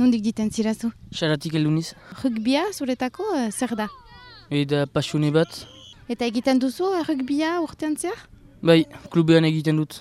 Nondik diten zirazu? Xaratik elduniz. Rugbia zuretako eh, zer da? Eta pasione bat. Eta egiten duzu eh, rugbia urtean zehar? Bai, klubean egiten dut.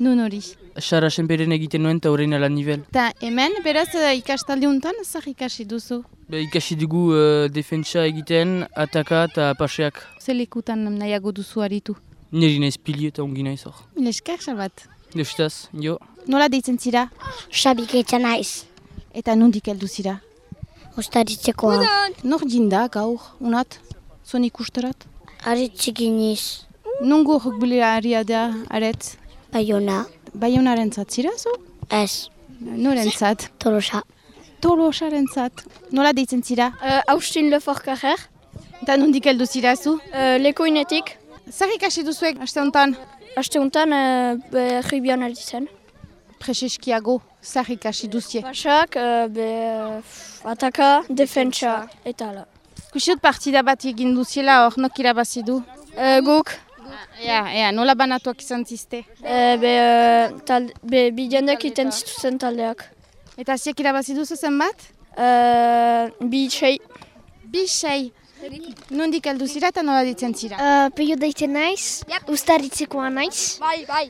Nun hori. Xara senperen egiten nuen eta horrein ala nivel. Eta hemen, beraz eh, ikastaldi untan, zer ikasi duzu? Be, ikasi dugu uh, defentsa egiten, ataka eta paseak. Zer lekutan nahiago duzu aritu? Niri naiz pili eta ongi naiz hor. Milesker, salbat. Deustaz, jo. Nola deitzen zira? Xabik eitzen naiz. Eta nondik heldu zira? Ustaritzekoa. Nor jinda gaur, unat? Zuen ikusterat? Aritzik iniz. Nungo rugbilaria da, aret? Baiona. Baionaren zat zira zu? Ez. Noren zat? Tolosa. Tolosaren zat. Nola deitzen zira? Uh, Austin Leforkajer, Eta nondik heldu zira zu? uh, lekoinetik. Zer ikasi duzuek, aste honetan? Aste honetan, uh, ribian alditzen. Prezeskiago, zer ikasi duzie? Pasak, uh, be, uh, ataka, defentsa, eta ala. Kusiot partida bat egin duziela hor, nok irabazi du? Uh, guk, Ea, ea, nola banatuak izan ziste? uh, be, uh, talde, be, bidenek iten zituzen taldeak. Eta ziek irabazi duzu zenbat? Uh, bi sei, Bi sei. Nondik heldu zira eta nola ditzen zira? Uh, Peio deitzen naiz. Ustaritzekoa naiz. bai, bai.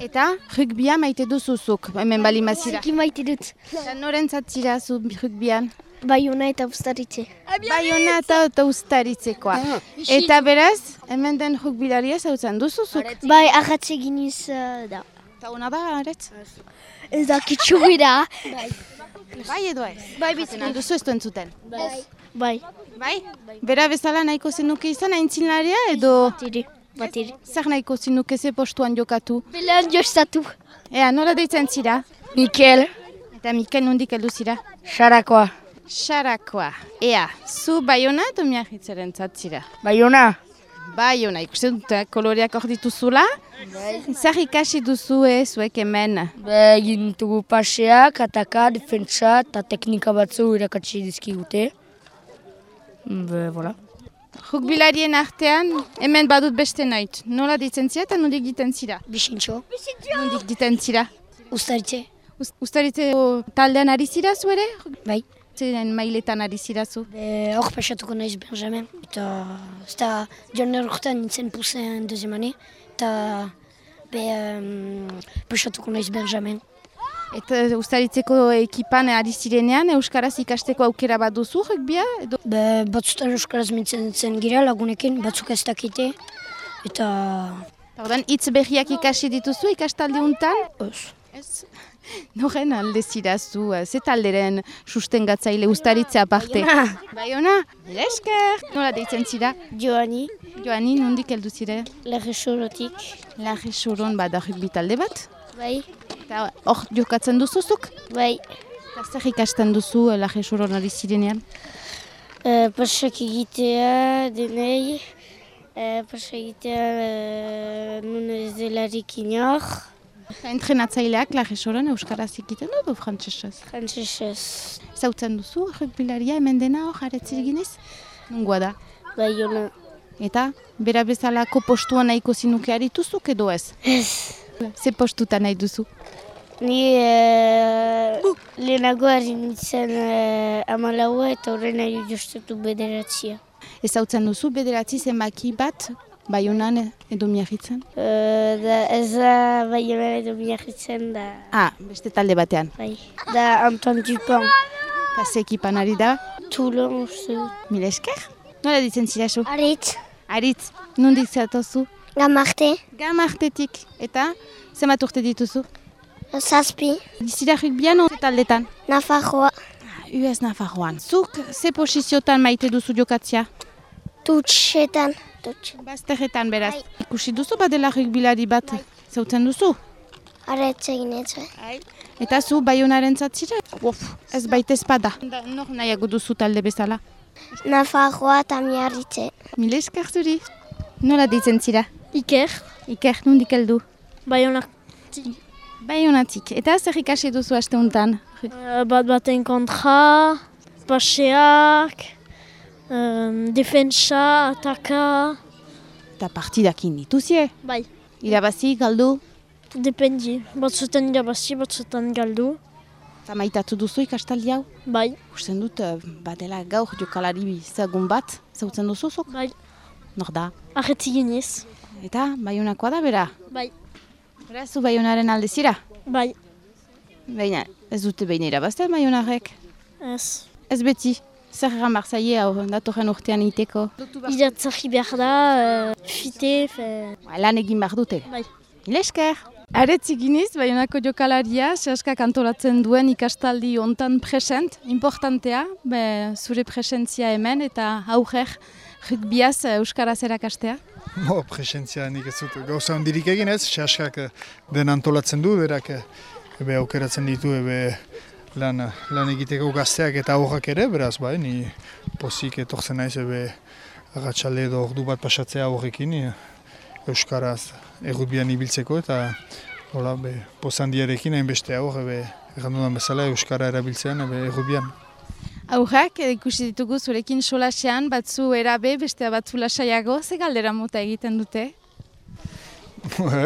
Eta rugbia maite duzuzuk, hemen bali mazira. Ziki maite dut. Eta noren zira zu rugbian? Baiona eta ustaritze. Baiona eta, eta ustaritzekoa. Eta beraz, hemen den rugbilaria zautzen duzuzuk. Bai, ahatze giniz uh, da. Eta hona da, aretz? Ez da kitxugira. Bai edo ez? Bai, bitzen duzu ez duen zuten. Bai. Bai? Bera bezala nahiko zenuke izan aintzinaria edo Batiri. Batiri. zer nahiko zenuke ze postuan jokatu? Belean jostatu. Ea, nola deitzen zira? Mikel, Eta Mikel nondik heldu zira? Xarakoa. Xarakoa. Ea, zu baiona edo miahitzaren zatzira? Baiona. Baiona, ikusten dut, eh, koloreak hor dituzula. Zer ikasi duzu ez, zuek hemen? Be, egin ditugu paseak, ataka, defentsa eta teknika batzu irakatsi dizkigute. Be, voilà. Rugbilarien artean, hemen badut beste noit. Nola ditzen zira eta nondik diten zira? Bixintxo. Nondik diten zira? Ustaritze o, taldean ari zira zu ere? Bai. Zeren mailetan ari zira zu. Be, hor pasatuko naiz Benjamin. Eta, ez da, joan urtean nintzen puzen dezemane. Eta, be, um, pasatuko naiz Benjamin. Eta ustaritzeko ekipan ari zirenean, Euskaraz ikasteko aukera bat duzu rugbia? Edo... Be, batzutan euskaraz mintzen zen gira lagunekin, batzuk ez dakite. Eta, Ordan hitz berriak ikasi dituzu ikastaldi untan? ez. Ez. Noren alde zirazu, ze talderen sustengatzaile ustaritze aparte? Baiona? Mila esker! Nola deitzen zira? Joani, Joani, nondik heldu zire? lege sorotik. Larri suron bada rugby talde bat? Bai, Eta hor jokatzen duzuzuk? bai. Eta zer ikasten duzu eh, suron ari zirenean? Uh, pasak egitea denei, uh, pasak egitea uh, nun ez delarik inor, entrenatzaileak larri suron Euskaraz ikiten du frantzesez? frantzesez. Zautzen duzu rugbilaria hemen dena hor jaretzi eginez? Nungoa da? Bai, ona. Eta bera bezalako postua nahiko zinuke arituzuk edo ez? Ez. Ze postuta nahi duzu? Ni uh, lehenago harri nintzen uh, amalaua eta horren nahi jostatu bederatzia. Ezautzen duzu bederatzi zenbaki bat Baionan edo miagitzen? Uh, da ez da bai edo miagitzen da, Ah, beste talde batean. bai. Da Antoine Dupin. Eta ze ekipan ari da? Toulon uste. Mila esker? Nola ditzen zira zu? Aritz. Aritz, nondik zatozu? Gamarte. Gamartetik. Eta, zenbat urte dituzu? Zazpi. Dizira rugbian taldetan? Nafarroa. US Nafarroan. Zuk, ze posiziotan maite duzu jokatzia? Tutsetan. Tuts. Bazterretan beraz. Ikusi duzu badela rugbilari bat? Zautzen duzu? Aretz egin ez. Eta zu baionaren zatzira? Uf, ez baita espada. Nor nahiago duzu talde bezala? Nafarroa eta miarritze. Mila esker zuri. Nola ditzen zira? Iker, Iker, nondik heldu? Baionak. Baionatik. Eta zer ikasi duzu aste honetan? Uh, bat baten kontra, paseak, um, defensa, ataka, Eta partidakin dituzie. bai. Irabazi, galdu. Dependi, batzutan irabazi, batzutan galdu. Eta maitatu duzu ikastaldi hau? Bai, Usten dut, eh, badela gaur jokalari zagun bat, zautzen duzu zuk? bai. Nor da? Arretzi giniz. Eta baionakoa da bera? Bai. Beraz, zu baionaren alde zira? Bai, Baina, ez dute behin irabazten baionarek. ez. Ez beti, zer egan behar zaie hau datorren urtean iteko. Idatzarri behar da, uh, fite, fe... Ba, lan egin behar dute. Bai. Mil esker! Aretzik iniz, baionako jokalaria, sehaskak antolatzen duen ikastaldi hontan present, importantea, be, zure presentzia hemen eta aurrer rugbiaz eh, Euskaraz erakastea. Bo, presentzia nik ez dut gauza handirik egin ez, sehaskak eh, den antolatzen du, berak eh, ebe aukeratzen ditu, ebe lan, lan egiteko gazteak eta aurrak ere, beraz bai, ni pozik etortzen naiz, ebe agatxalde edo ordu bat pasatzea aurrekin, eh, Euskaraz errutbian ibiltzeko eta hola, be, pozandiarekin hainbeste aur, ebe errandudan bezala Euskara erabiltzean, ebe errutbian. Aurrak, eh, ikusi ditugu zurekin solasean, batzu erabe, bestea batzu lasaiago, ze galdera mota egiten dute?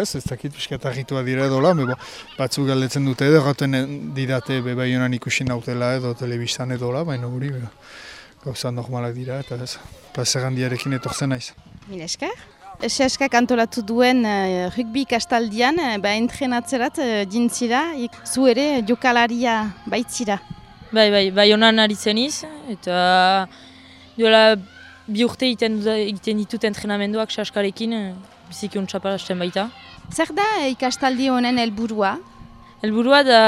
ez, ez dakit pixkat argitua dira edo la, bo, batzuk galdetzen dute edo gaten didate be bai honan ikusi nautela edo telebistan edo la, baina guri be, gauza normalak dira eta ez, plazer handiarekin etortzen naiz. Mil esker. Sehaskak antolatu duen uh, rugby ikastaldian, uh, ba entrenatzerat uh, dintzira, ik- zu ere jokalaria baitzira. Bai, bai, bai honan aritzen iz, eta duela bi urte egiten, egiten ditut entrenamenduak saskarekin, eh, biziki ontsa hasten baita. Zer da ikastaldi honen helburua? Helburua da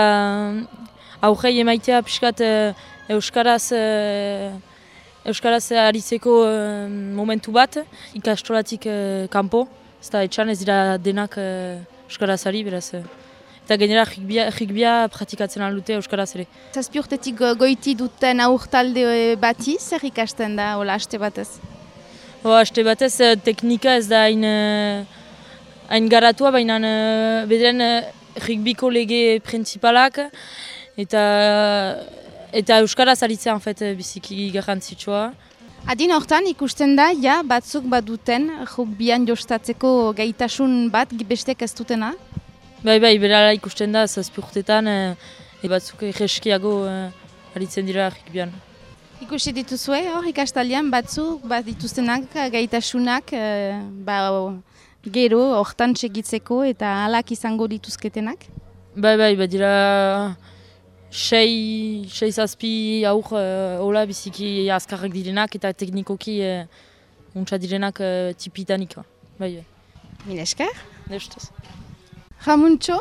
aurrei emaitea pixkat eh, Euskaraz, eh, Euskaraz aritzeko eh, momentu bat, ikastolatik eh, kanpo, ez etxan ez dira denak eh, Euskaraz ari, beraz. Eta gainera rugbia, rugbia pratikatzen aldute Euskaraz ere. Zazpi urtetik go- goiti duten aurtalde eh, bati, zer ikasten da, hola, aste batez? Bo, aste batez, eh, teknika ez da hain, eh, hain garatua, baina bederen eh, rugbiko lege principalak eta eta euskaraz aritzea en eh, biziki garrantzitsua. Adin hortan ikusten da, ja, batzuk baduten rugbyan jostatzeko gaitasun bat bestek ez dutena. Bai, bai, berala ikusten da, zazpi urtetan, eh, e batzuk egeskiago eh, aritzen dira rugbian. Ikusi dituzue, hor ikastaldian batzuk bat dituztenak gaitasunak, eh, ba, gero hortan segitzeko eta alak izango dituzketenak. Bai, bai, badira sei, sei zazpi aur uh, hola biziki azkarrak direnak eta teknikoki uh, untsa direnak uh, tipitanik. Bai, bai. Mil esker. Destaz. Jamuntxo,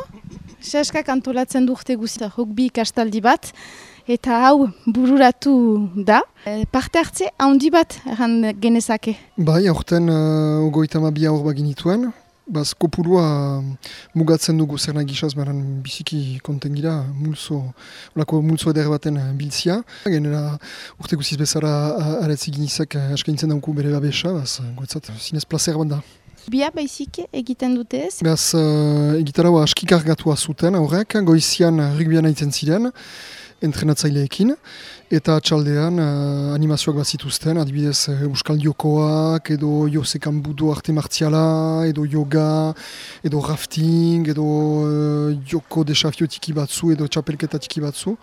sehaskak antolatzen du urte guzti rugby ikastaldi bat, eta hau bururatu da. E, parte hartze handi bat erran genezake. Bai, aurten uh, ogoita bi aur baginituen. Baz, kopurua mugatzen dugu zer nahi gisaz, baran biziki konten gira, multzo, olako multzo eder baten uh, biltzia. Genera urte guziz bezala aretzi ginizek uh, eskaintzen dauku bere babesa, baz, goetzat, zinez placer bat da. Bia baizik egiten dute ez? Beaz, uh, egitarau askikargatua zuten aurrek, goizian rugbian aitzen ziren, entrenatzaileekin, eta txaldean uh, animazioak bat adibidez uh, Euskal Jokoak, edo Josekan Budo arte martziala, edo yoga, edo rafting, edo uh, joko desafio tiki batzu, edo txapelketa tiki batzu.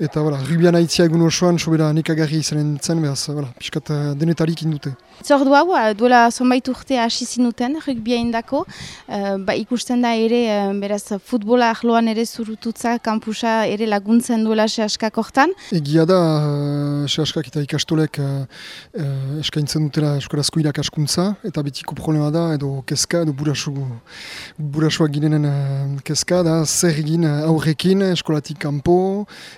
Eta voilà, rugbian aitzia egun osoan, sobera nekagarri izanen zen, behaz, voilà, piskat uh, denetarik indute. Zordu hau, eh, duela zonbait urte hasi zinuten rugbia indako, eh, ba, ikusten da ere, eh, beraz, futbola ahloan ere zurututza, kampusa ere laguntzen duela sehaskak hortan. Egia da, uh, sehaskak eta ikastolek uh, uh, eskaintzen dutela eskorazko irakaskuntza, eta betiko problema da, edo kezka, edo burasu, burasuak girenen uh, kezka, da zer egin aurrekin, eskolatik kanpo,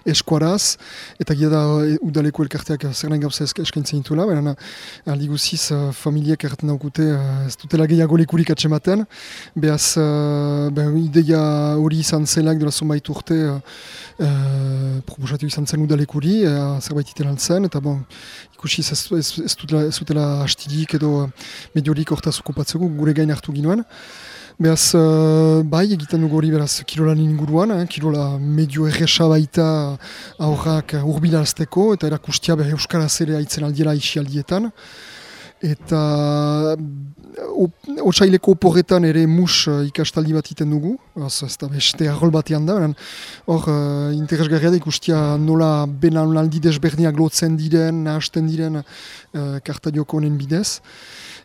eskuaraz, eta egia da uh, udaleko elkarteak zer nahi gauza esk- eskaintzen dituela, baina aldi guziz uh, familiek erraten daukute uh, ez dutela gehiago lekurik atsematen, behaz uh, ben, ideia hori izan zelak dela zonbait urte uh, proposatu izan zen udalekuri, zerbait itelan zen, eta bon, ikusi ez, ez, ez, dutela, ez dutela hastidik edo uh, mediorik hortaz okupatzeko, gure gain hartu ginuen. Beraz, uh, bai egiten dugu hori beraz kirolan inguruan, eh, kirola medio erresa baita aurrak uh, urbilarazteko eta erakustia be Euskaraz ere aitzen aldiela isi aldietan. Eta otsaileko oporretan ere mus uh, ikastaldi bat iten dugu, az, ez da beste arrol batean da, hor uh, interesgarria da ikustia nola benaldi desberdinak lotzen diren, nahasten diren uh, kartadioko honen bidez.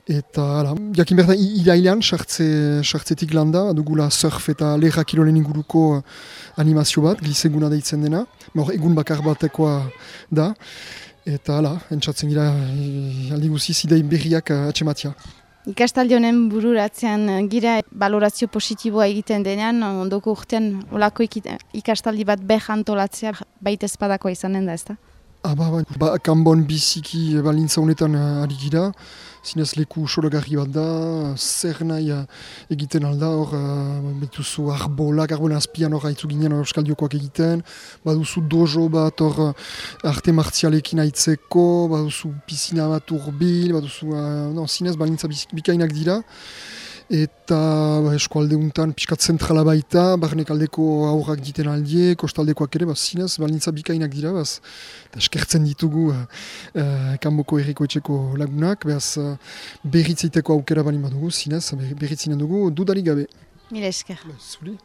Eta, ala, jakin behar da, irailean, sartze, sartzetik landa, dugula surf eta lehra kirolen inguruko animazio bat, gliseguna deitzen dena, hor egun bakar batekoa da. Eta hala, entzatzen gira, aldi guziz idei berriak atxematia. Ikastaldi honen bururatzean gira balorazio positiboa egiten denean, ondoko urtean olako ikastaldi bat beh antolatzea baita espadakoa izanen da, ezta? Ah, ba, ba, kanbon biziki balintza honetan ari gira, zinez leku sologarri bat da, zer nahi uh, egiten alda, hor, uh, betuzu arbolak, arbolen azpian hor haitzu ginen euskaldioko egiten, baduzu dojo bat hor uh, arte martzialekin haitzeko, baduzu pisina bat urbil, baduzu, uh, no, zinez balintza bikainak dira, eta ba, eskualde untan pixkat zentrala baita, barnek aldeko aurrak diten aldie, kostaldekoak ere, ba, zinez, balintza bikainak dira, baz, eta eskertzen ditugu uh, kanboko erriko etxeko lagunak, behaz uh, berritzeiteko aukera bali badugu, zinez, berritzinen dugu, dudarik gabe. Mila esker. Zuri.